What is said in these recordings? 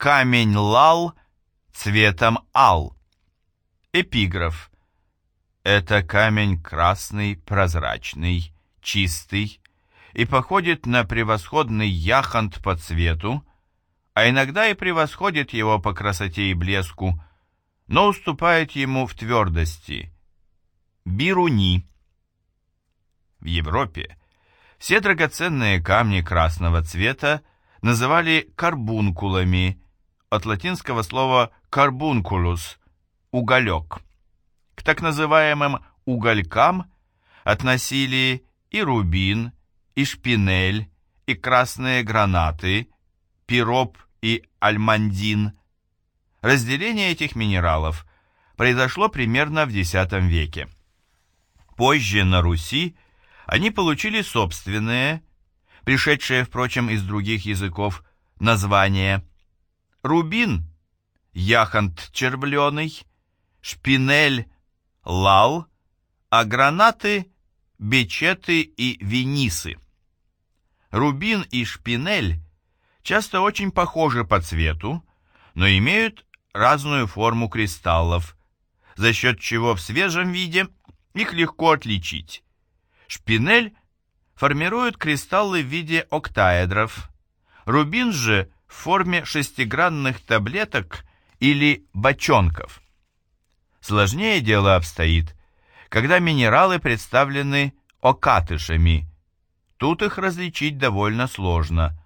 камень лал цветом ал. Эпиграф. Это камень красный, прозрачный, чистый и походит на превосходный яхонт по цвету, а иногда и превосходит его по красоте и блеску, но уступает ему в твердости. Бируни. В Европе все драгоценные камни красного цвета называли карбункулами, от латинского слова «карбункулус» – уголек. К так называемым уголькам относили и рубин, и шпинель, и красные гранаты, пироп и альмандин. Разделение этих минералов произошло примерно в X веке. Позже на Руси – они получили собственные, пришедшие, впрочем, из других языков, названия. Рубин – яхонт червленый, шпинель – лал, а гранаты – бечеты и венисы. Рубин и шпинель часто очень похожи по цвету, но имеют разную форму кристаллов, за счет чего в свежем виде их легко отличить. Шпинель формирует кристаллы в виде октаэдров. Рубин же в форме шестигранных таблеток или бочонков. Сложнее дело обстоит, когда минералы представлены окатышами. Тут их различить довольно сложно.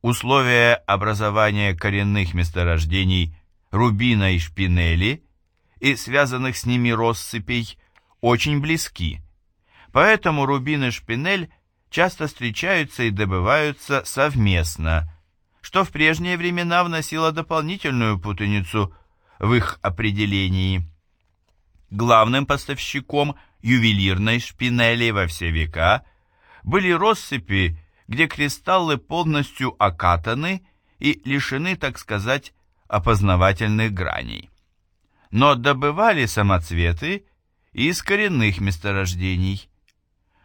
Условия образования коренных месторождений рубина и шпинели и связанных с ними россыпей очень близки. Поэтому рубин и шпинель часто встречаются и добываются совместно, что в прежние времена вносило дополнительную путаницу в их определении. Главным поставщиком ювелирной шпинели во все века были россыпи, где кристаллы полностью окатаны и лишены, так сказать, опознавательных граней. Но добывали самоцветы из коренных месторождений.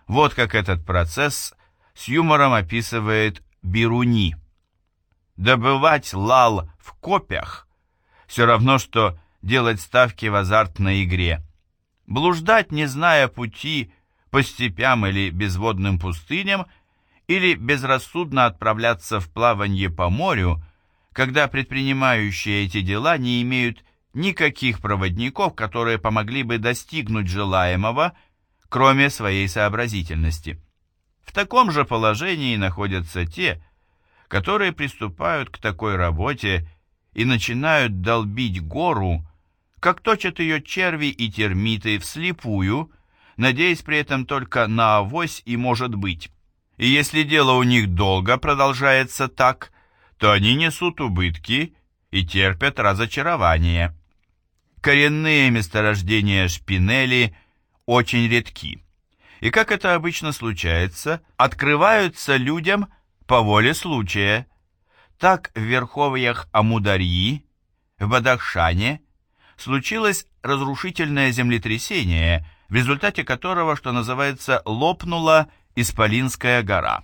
Вот как этот процесс с юмором описывает Бируни. Добывать лал в копях все равно, что делать ставки в азартной игре. Блуждать, не зная пути по степям или безводным пустыням, или безрассудно отправляться в плавание по морю, когда предпринимающие эти дела не имеют никаких проводников, которые помогли бы достигнуть желаемого – кроме своей сообразительности. В таком же положении находятся те, которые приступают к такой работе и начинают долбить гору, как точат ее черви и термиты вслепую, надеясь при этом только на авось и может быть. И если дело у них долго продолжается так, то они несут убытки и терпят разочарование. Коренные месторождения шпинели – очень редки. И как это обычно случается, открываются людям по воле случая. Так в верховьях Амударьи, в Бадахшане, случилось разрушительное землетрясение, в результате которого, что называется, лопнула Исполинская гора.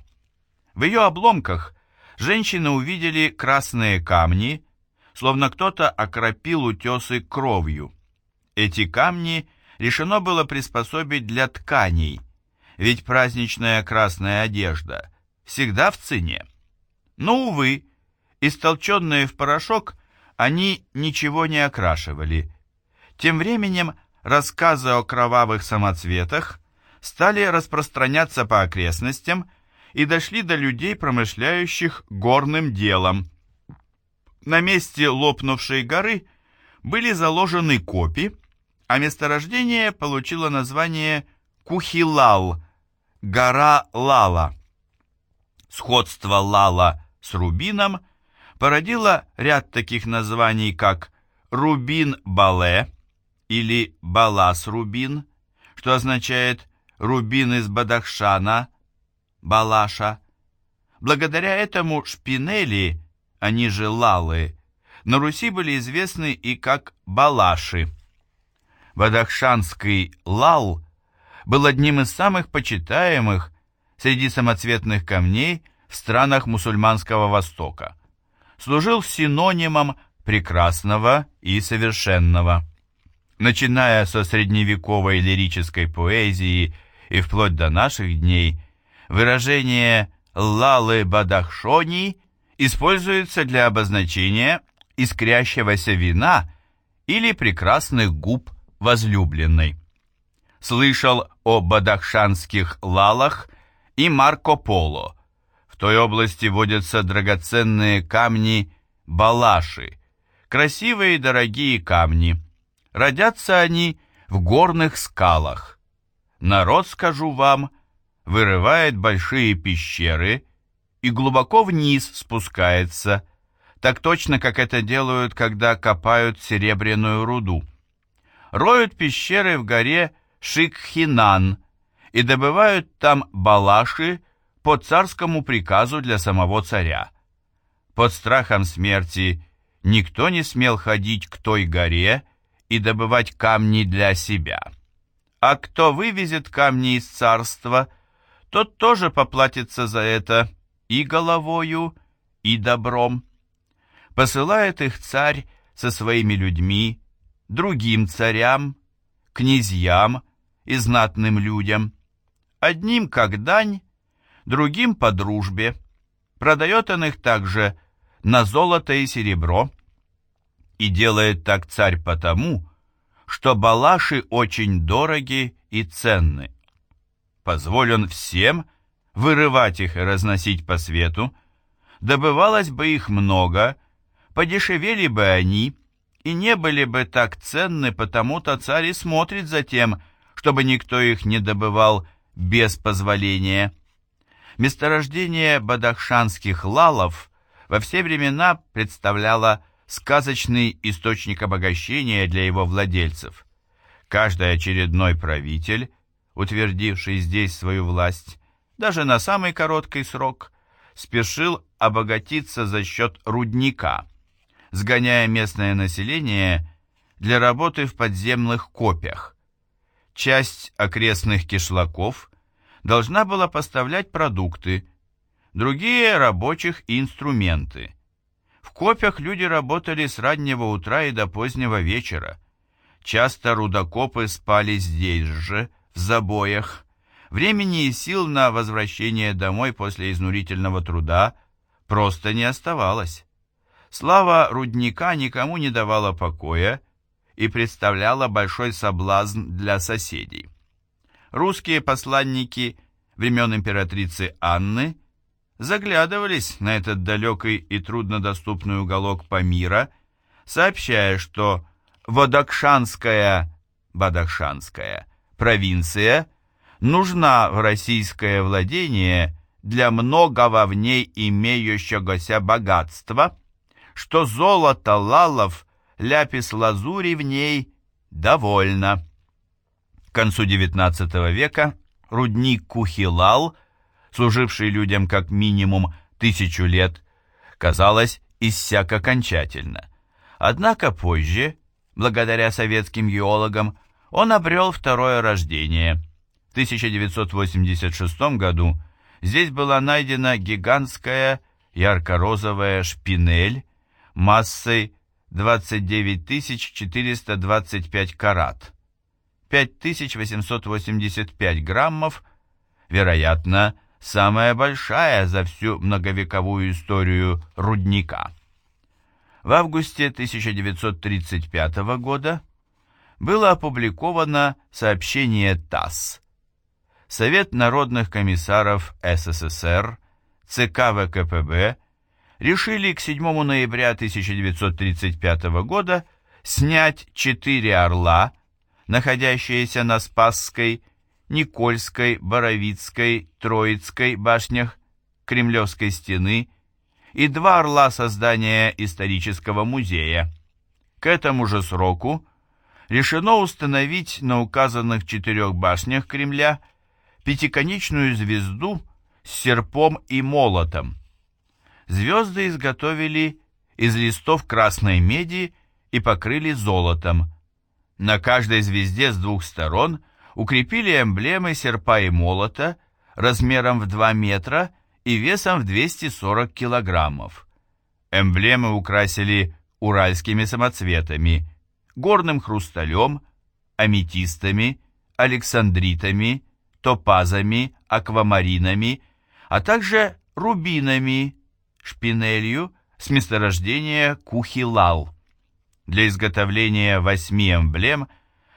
В ее обломках женщины увидели красные камни, словно кто-то окропил утесы кровью. Эти камни – решено было приспособить для тканей, ведь праздничная красная одежда всегда в цене. Но, увы, истолченные в порошок, они ничего не окрашивали. Тем временем рассказы о кровавых самоцветах стали распространяться по окрестностям и дошли до людей, промышляющих горным делом. На месте лопнувшей горы были заложены копи, а месторождение получило название Кухилал, гора Лала. Сходство Лала с Рубином породило ряд таких названий, как Рубин-Бале или Балас-Рубин, что означает «рубин из Бадахшана», Балаша. Благодаря этому шпинели, они же лалы, на Руси были известны и как балаши. Бадахшанский лал был одним из самых почитаемых среди самоцветных камней в странах мусульманского Востока. служил синонимом прекрасного и совершенного. Начиная со средневековой лирической поэзии и вплоть до наших дней, выражение «лалы бадахшони» используется для обозначения искрящегося вина или прекрасных губ возлюбленной. Слышал о бадахшанских лалах и Марко Поло. В той области водятся драгоценные камни балаши, красивые и дорогие камни. Родятся они в горных скалах. Народ, скажу вам, вырывает большие пещеры и глубоко вниз спускается, так точно, как это делают, когда копают серебряную руду. Роют пещеры в горе Шикхинан и добывают там балаши по царскому приказу для самого царя. Под страхом смерти никто не смел ходить к той горе и добывать камни для себя. А кто вывезет камни из царства, тот тоже поплатится за это и головою, и добром. Посылает их царь со своими людьми, другим царям, князьям и знатным людям, одним как дань, другим по дружбе. Продает он их также на золото и серебро, и делает так царь потому, что балаши очень дороги и ценны. Позволен всем вырывать их и разносить по свету, добывалось бы их много, подешевели бы они, и не были бы так ценны, потому-то царь и смотрит за тем, чтобы никто их не добывал без позволения. Месторождение бадахшанских лалов во все времена представляло сказочный источник обогащения для его владельцев. Каждый очередной правитель, утвердивший здесь свою власть, даже на самый короткий срок, спешил обогатиться за счет рудника, сгоняя местное население для работы в подземных копях. Часть окрестных кишлаков должна была поставлять продукты, другие – рабочих и инструменты. В копях люди работали с раннего утра и до позднего вечера. Часто рудокопы спали здесь же, в забоях. Времени и сил на возвращение домой после изнурительного труда просто не оставалось. Слава рудника никому не давала покоя и представляла большой соблазн для соседей. Русские посланники времен императрицы Анны заглядывались на этот далекий и труднодоступный уголок Памира, сообщая, что Водокшанская, Бадахшанская провинция нужна в российское владение для многого в ней имеющегося богатства, что золото лалов, ляпис лазури в ней довольно. К концу XIX века рудник Кухилал служивший людям как минимум тысячу лет, казалось, иссяк окончательно. Однако позже, благодаря советским геологам, он обрел второе рождение. В 1986 году здесь была найдена гигантская ярко-розовая шпинель массой 29 425 карат, 5885 граммов, вероятно, самая большая за всю многовековую историю рудника. В августе 1935 года было опубликовано сообщение ТАСС. Совет народных комиссаров СССР, ЦК ВКПБ решили к 7 ноября 1935 года снять четыре «Орла», находящиеся на Спасской Никольской, Боровицкой, Троицкой башнях Кремлевской стены и два орла создания исторического музея. К этому же сроку решено установить на указанных четырех башнях Кремля пятиконечную звезду с серпом и молотом. Звезды изготовили из листов красной меди и покрыли золотом. На каждой звезде с двух сторон – укрепили эмблемы серпа и молота размером в 2 метра и весом в 240 килограммов. Эмблемы украсили уральскими самоцветами, горным хрусталем, аметистами, александритами, топазами, аквамаринами, а также рубинами, шпинелью с месторождения Кухилал. Для изготовления восьми эмблем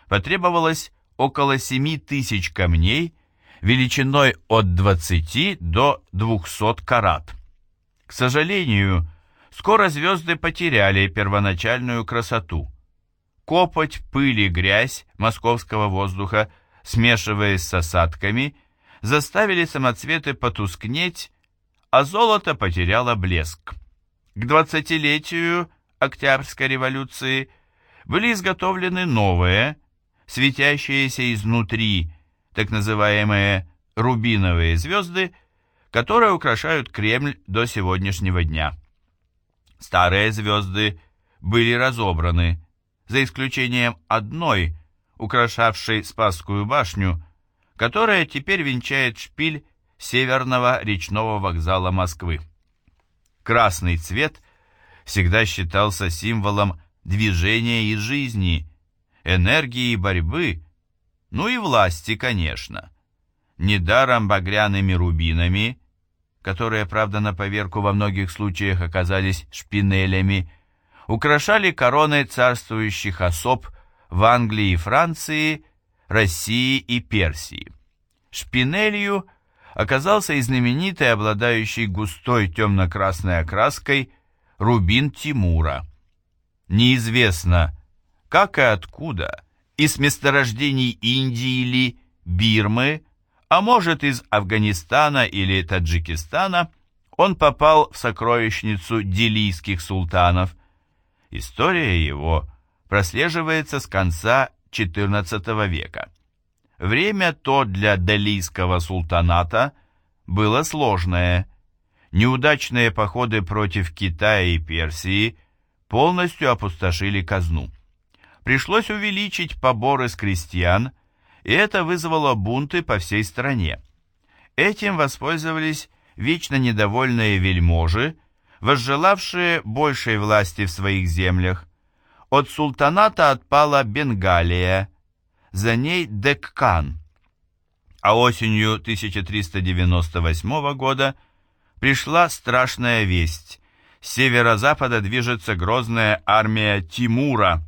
потребовалось около семи тысяч камней величиной от 20 до 200 карат. К сожалению, скоро звезды потеряли первоначальную красоту. Копоть, пыль и грязь московского воздуха, смешиваясь с осадками, заставили самоцветы потускнеть, а золото потеряло блеск. К двадцатилетию Октябрьской революции были изготовлены новые, светящиеся изнутри, так называемые рубиновые звезды, которые украшают Кремль до сегодняшнего дня. Старые звезды были разобраны, за исключением одной, украшавшей Спасскую башню, которая теперь венчает шпиль Северного речного вокзала Москвы. Красный цвет всегда считался символом движения и жизни, энергии и борьбы, ну и власти, конечно. Недаром багряными рубинами, которые, правда, на поверку во многих случаях оказались шпинелями, украшали короны царствующих особ в Англии и Франции, России и Персии. Шпинелью оказался и знаменитый, обладающий густой темно-красной окраской, рубин Тимура. Неизвестно, как и откуда, из месторождений Индии или Бирмы, а может из Афганистана или Таджикистана, он попал в сокровищницу делийских султанов. История его прослеживается с конца XIV века. Время то для Делийского султаната было сложное. Неудачные походы против Китая и Персии полностью опустошили казну. Пришлось увеличить поборы с крестьян, и это вызвало бунты по всей стране. Этим воспользовались вечно недовольные вельможи, возжелавшие большей власти в своих землях. От султаната отпала Бенгалия – за ней Деккан. А осенью 1398 года пришла страшная весть. С северо-запада движется грозная армия Тимура.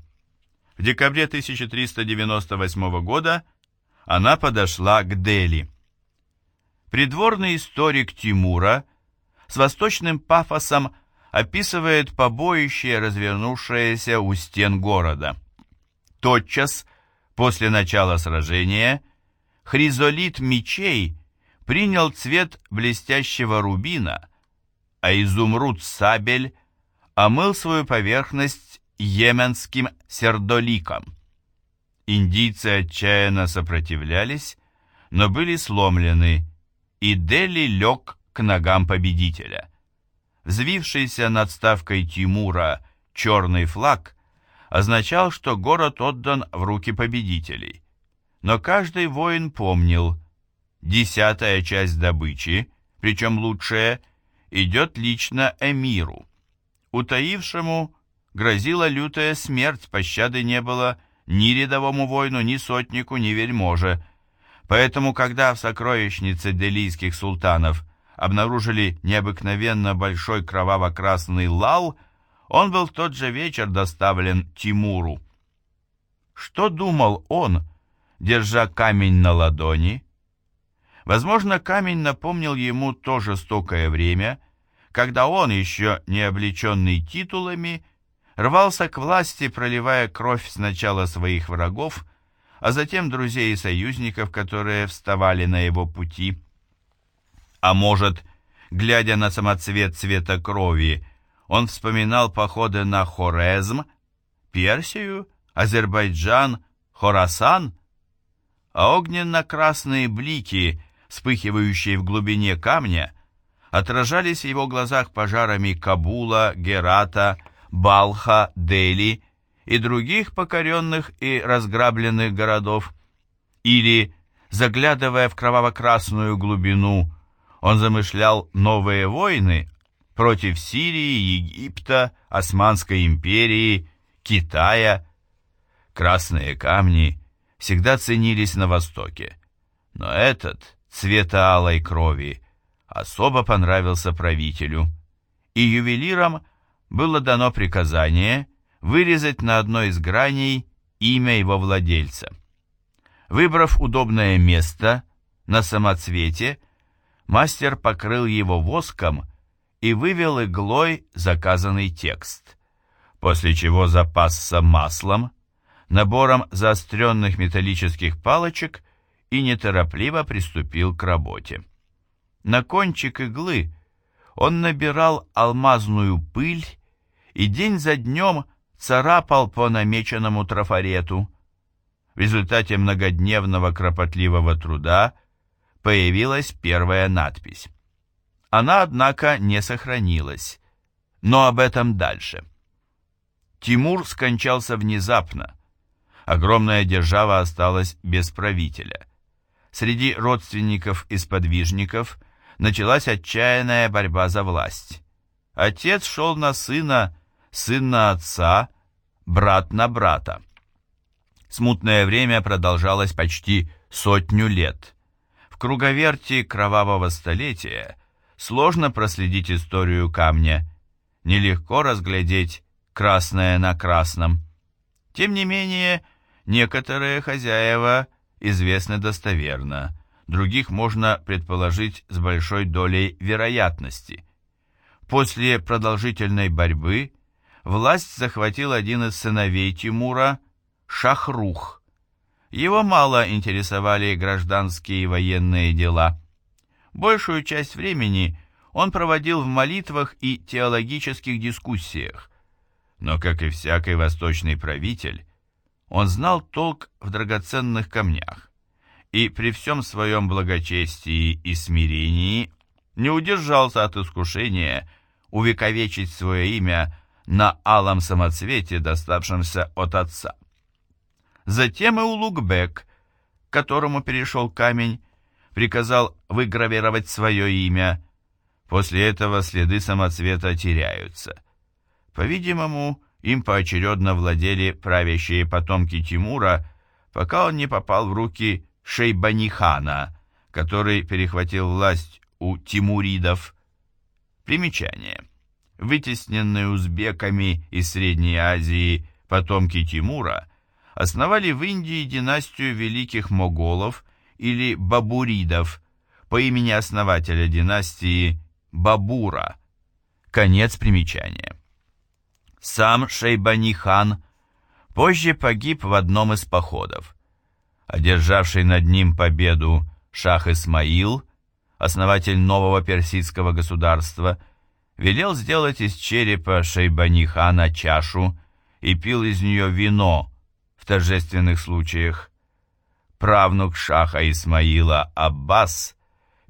В декабре 1398 года она подошла к Дели. Придворный историк Тимура с восточным пафосом описывает побоище, развернувшееся у стен города. Тотчас После начала сражения хризолит мечей принял цвет блестящего рубина, а изумруд сабель омыл свою поверхность йеменским сердоликом. Индийцы отчаянно сопротивлялись, но были сломлены, и Дели лег к ногам победителя. Взвившийся над ставкой Тимура черный флаг означал, что город отдан в руки победителей. Но каждый воин помнил, десятая часть добычи, причем лучшая, идет лично эмиру. Утаившему грозила лютая смерть, пощады не было ни рядовому воину, ни сотнику, ни вельможе. Поэтому, когда в сокровищнице делийских султанов обнаружили необыкновенно большой кроваво-красный лал – он был в тот же вечер доставлен Тимуру. Что думал он, держа камень на ладони? Возможно, камень напомнил ему то жестокое время, когда он, еще не облеченный титулами, рвался к власти, проливая кровь сначала своих врагов, а затем друзей и союзников, которые вставали на его пути. А может, глядя на самоцвет цвета крови, он вспоминал походы на Хорезм, Персию, Азербайджан, Хорасан, а огненно-красные блики, вспыхивающие в глубине камня, отражались в его глазах пожарами Кабула, Герата, Балха, Дели и других покоренных и разграбленных городов. Или, заглядывая в кроваво-красную глубину, он замышлял новые войны, против Сирии, Египта, Османской империи, Китая. Красные камни всегда ценились на Востоке, но этот, цвета алой крови, особо понравился правителю, и ювелирам было дано приказание вырезать на одной из граней имя его владельца. Выбрав удобное место на самоцвете, мастер покрыл его воском и вывел иглой заказанный текст, после чего запасся маслом, набором заостренных металлических палочек и неторопливо приступил к работе. На кончик иглы он набирал алмазную пыль и день за днем царапал по намеченному трафарету. В результате многодневного кропотливого труда появилась первая надпись. Она, однако, не сохранилась, но об этом дальше. Тимур скончался внезапно. Огромная держава осталась без правителя. Среди родственников и сподвижников началась отчаянная борьба за власть. Отец шел на сына, сын на отца, брат на брата. Смутное время продолжалось почти сотню лет. В круговерти кровавого столетия сложно проследить историю камня, нелегко разглядеть красное на красном. Тем не менее, некоторые хозяева известны достоверно, других можно предположить с большой долей вероятности. После продолжительной борьбы власть захватил один из сыновей Тимура, Шахрух. Его мало интересовали гражданские и военные дела. Большую часть времени он проводил в молитвах и теологических дискуссиях. Но, как и всякий восточный правитель, он знал толк в драгоценных камнях и при всем своем благочестии и смирении не удержался от искушения увековечить свое имя на алом самоцвете, доставшемся от отца. Затем и Улугбек, к которому перешел камень, приказал выгравировать свое имя. После этого следы самоцвета теряются. По-видимому, им поочередно владели правящие потомки Тимура, пока он не попал в руки Шейбанихана, который перехватил власть у тимуридов. Примечание. Вытесненные узбеками из Средней Азии потомки Тимура основали в Индии династию великих моголов или бабуридов по имени основателя династии Бабура. Конец примечания. Сам Шейбанихан позже погиб в одном из походов одержавший над ним победу шах Исмаил, основатель нового персидского государства, велел сделать из черепа Шейбани-хана чашу и пил из нее вино в торжественных случаях. Правнук шаха Исмаила Аббас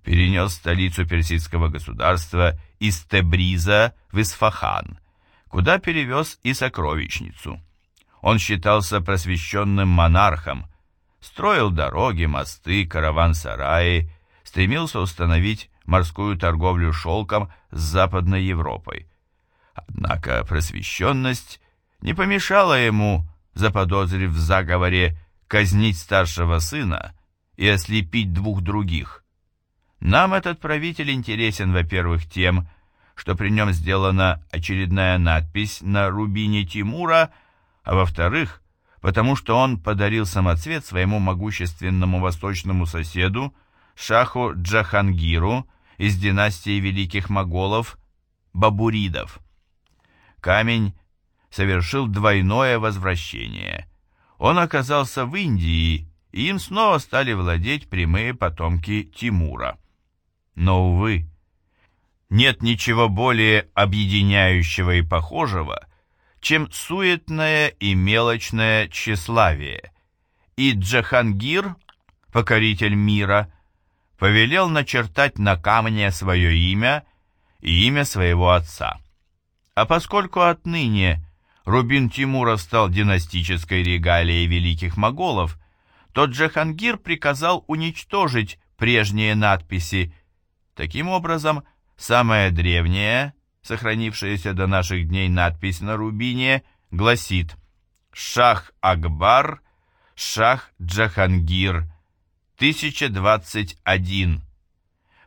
перенес столицу персидского государства из Тебриза в Исфахан, куда перевез и сокровищницу. Он считался просвещенным монархом, строил дороги, мосты, караван-сараи, стремился установить морскую торговлю шелком с Западной Европой. Однако просвещенность не помешала ему, заподозрив в заговоре, казнить старшего сына и ослепить двух других. Нам этот правитель интересен, во-первых, тем, что при нем сделана очередная надпись на рубине Тимура, а во-вторых, потому что он подарил самоцвет своему могущественному восточному соседу, шаху Джахангиру из династии великих моголов Бабуридов. Камень совершил двойное возвращение. Он оказался в Индии, и им снова стали владеть прямые потомки Тимура. Но, увы, нет ничего более объединяющего и похожего, чем суетное и мелочное тщеславие, и Джахангир, покоритель мира, повелел начертать на камне свое имя и имя своего отца. А поскольку отныне Рубин Тимура стал династической регалией великих моголов, то Джахангир приказал уничтожить прежние надписи. Таким образом, самая древняя, сохранившаяся до наших дней надпись на рубине, гласит «Шах Акбар, Шах Джахангир, 1021».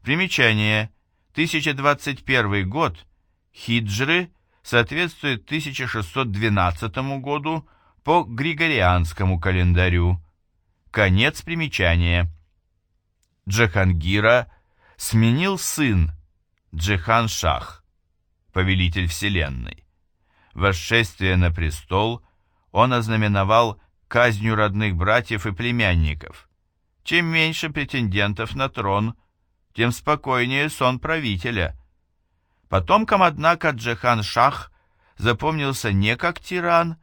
Примечание. 1021 год хиджры соответствует 1612 году по Григорианскому календарю. Конец примечания. Джахангира сменил сын Джихан-Шах, повелитель вселенной. Восшествие на престол он ознаменовал казнью родных братьев и племянников. Чем меньше претендентов на трон, тем спокойнее сон правителя. Потомкам, однако, Джихан-Шах запомнился не как тиран,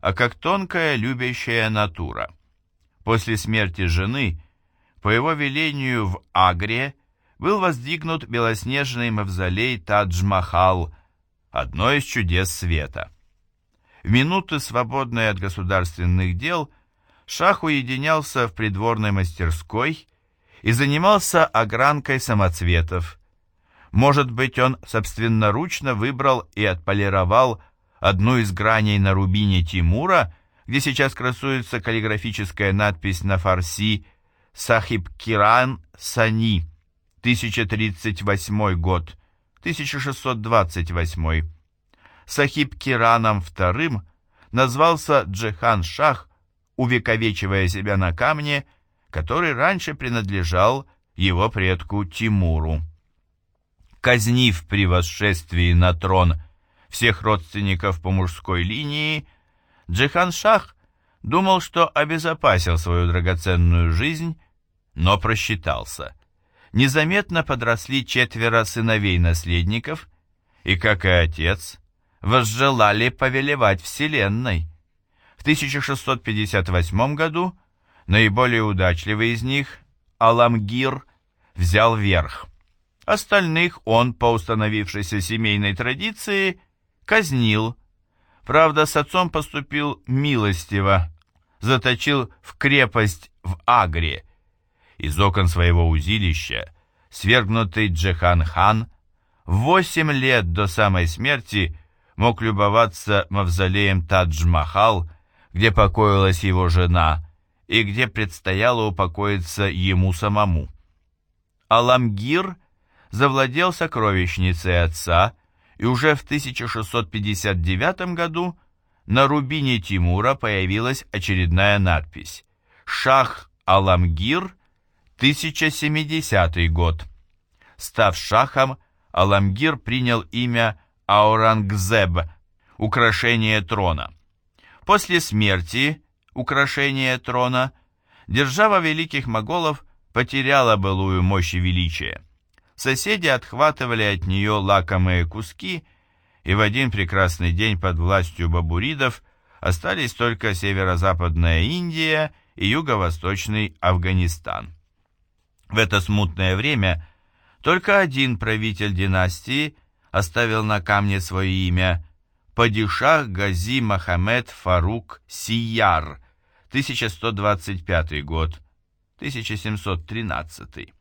а как тонкая любящая натура. После смерти жены, по его велению в Агре, был воздвигнут белоснежный мавзолей Тадж-Махал, одно из чудес света. В минуты, свободные от государственных дел, Шах уединялся в придворной мастерской и занимался огранкой самоцветов. Может быть, он собственноручно выбрал и отполировал одну из граней на рубине Тимура, где сейчас красуется каллиграфическая надпись на фарси «Сахиб Киран Сани». 1038 год, 1628. Сахиб Кираном II назвался Джихан Шах, увековечивая себя на камне, который раньше принадлежал его предку Тимуру. Казнив при восшествии на трон всех родственников по мужской линии, Джихан Шах думал, что обезопасил свою драгоценную жизнь, но просчитался – незаметно подросли четверо сыновей-наследников и, как и отец, возжелали повелевать Вселенной. В 1658 году наиболее удачливый из них, Аламгир, взял верх. Остальных он, по установившейся семейной традиции, казнил. Правда, с отцом поступил милостиво, заточил в крепость в Агре – из окон своего узилища свергнутый Джехан-хан восемь лет до самой смерти мог любоваться мавзолеем Тадж-Махал, где покоилась его жена и где предстояло упокоиться ему самому. Аламгир завладел сокровищницей отца, и уже в 1659 году на рубине Тимура появилась очередная надпись «Шах Аламгир 1070 год. Став шахом, Аламгир принял имя Аурангзеб, украшение трона. После смерти, украшение трона, держава великих моголов потеряла былую мощь и величие. Соседи отхватывали от нее лакомые куски, и в один прекрасный день под властью бабуридов остались только северо-западная Индия и юго-восточный Афганистан. В это смутное время только один правитель династии оставил на камне свое имя – Падишах Гази Махамед Фарук Сияр, 1125 год, 1713.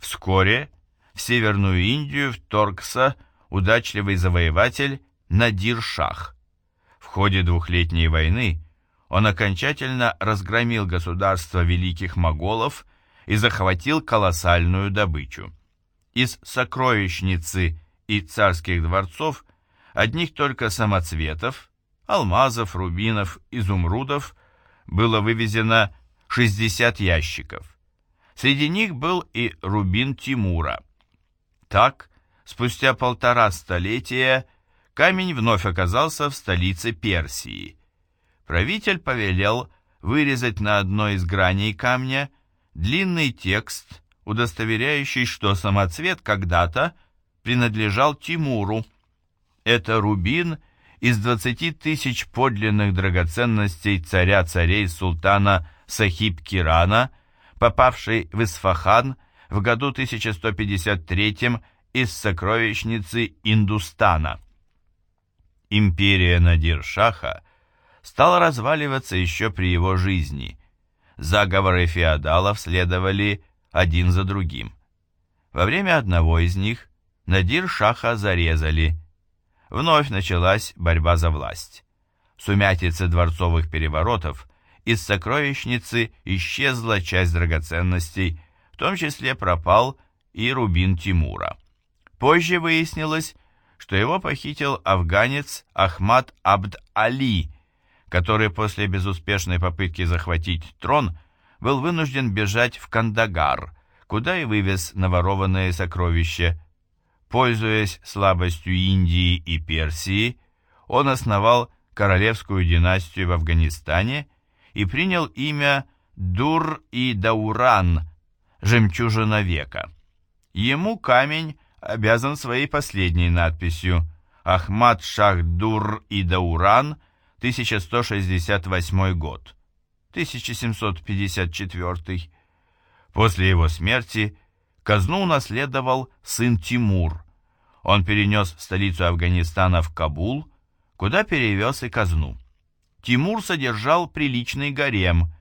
Вскоре в Северную Индию вторгся удачливый завоеватель Надир Шах. В ходе двухлетней войны он окончательно разгромил государство великих моголов и захватил колоссальную добычу. Из сокровищницы и царских дворцов одних только самоцветов, алмазов, рубинов, изумрудов было вывезено 60 ящиков. Среди них был и рубин Тимура. Так, спустя полтора столетия, камень вновь оказался в столице Персии. Правитель повелел вырезать на одной из граней камня длинный текст, удостоверяющий, что самоцвет когда-то принадлежал Тимуру. Это рубин из 20 тысяч подлинных драгоценностей царя-царей султана Сахиб Кирана, попавший в Исфахан в году 1153 из сокровищницы Индустана. Империя Надиршаха стала разваливаться еще при его жизни – Заговоры феодалов следовали один за другим. Во время одного из них, Надир-Шаха зарезали. Вновь началась борьба за власть. В сумятице дворцовых переворотов из сокровищницы исчезла часть драгоценностей, в том числе пропал и рубин Тимура. Позже выяснилось, что его похитил афганец Ахмад Абд-Али, который после безуспешной попытки захватить трон был вынужден бежать в Кандагар, куда и вывез наворованные сокровища. Пользуясь слабостью Индии и Персии, он основал королевскую династию в Афганистане и принял имя Дур и Дауран, жемчужина века. Ему камень обязан своей последней надписью «Ахмад Шах Дур и Дауран, 1168 год». 1754. После его смерти казну унаследовал сын Тимур. Он перенес столицу Афганистана в Кабул, куда перевез и казну. Тимур содержал приличный гарем,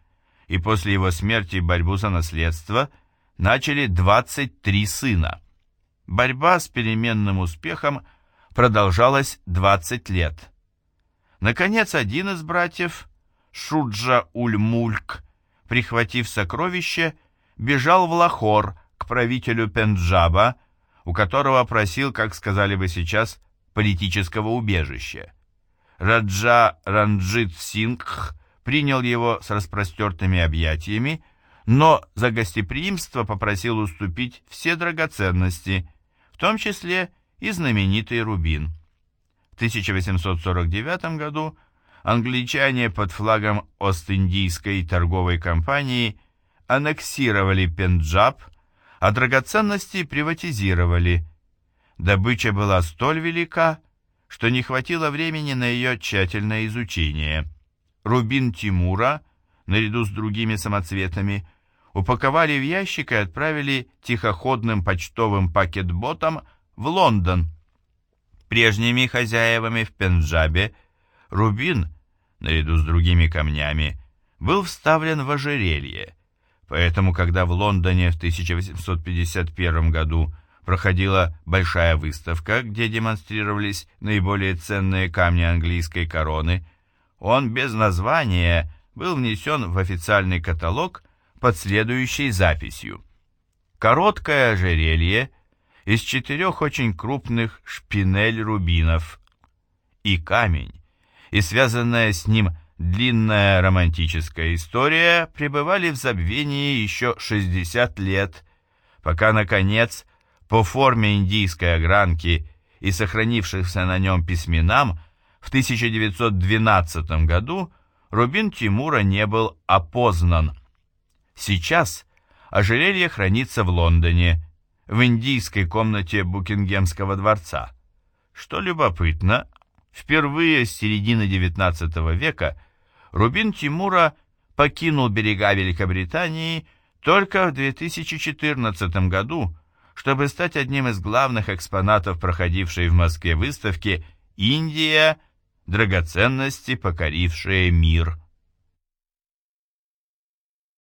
и после его смерти борьбу за наследство начали 23 сына. Борьба с переменным успехом продолжалась 20 лет. Наконец, один из братьев, Шуджа-Уль-Мульк, прихватив сокровище, бежал в Лахор к правителю Пенджаба, у которого просил, как сказали бы сейчас, политического убежища. Раджа Ранджит Сингх принял его с распростертыми объятиями, но за гостеприимство попросил уступить все драгоценности, в том числе и знаменитый рубин. В 1849 году англичане под флагом Ост-Индийской торговой компании аннексировали Пенджаб, а драгоценности приватизировали. Добыча была столь велика, что не хватило времени на ее тщательное изучение. Рубин Тимура, наряду с другими самоцветами, упаковали в ящик и отправили тихоходным почтовым пакетботом в Лондон. Прежними хозяевами в Пенджабе рубин наряду с другими камнями, был вставлен в ожерелье, поэтому когда в Лондоне в 1851 году проходила большая выставка, где демонстрировались наиболее ценные камни английской короны, он без названия был внесен в официальный каталог под следующей записью. Короткое ожерелье из четырех очень крупных шпинель-рубинов и камень, и связанная с ним длинная романтическая история пребывали в забвении еще 60 лет, пока, наконец, по форме индийской огранки и сохранившихся на нем письменам в 1912 году рубин Тимура не был опознан. Сейчас ожерелье хранится в Лондоне, в индийской комнате Букингемского дворца. Что любопытно, Впервые с середины XIX века Рубин Тимура покинул берега Великобритании только в 2014 году, чтобы стать одним из главных экспонатов проходившей в Москве выставки «Индия. Драгоценности, покорившие мир».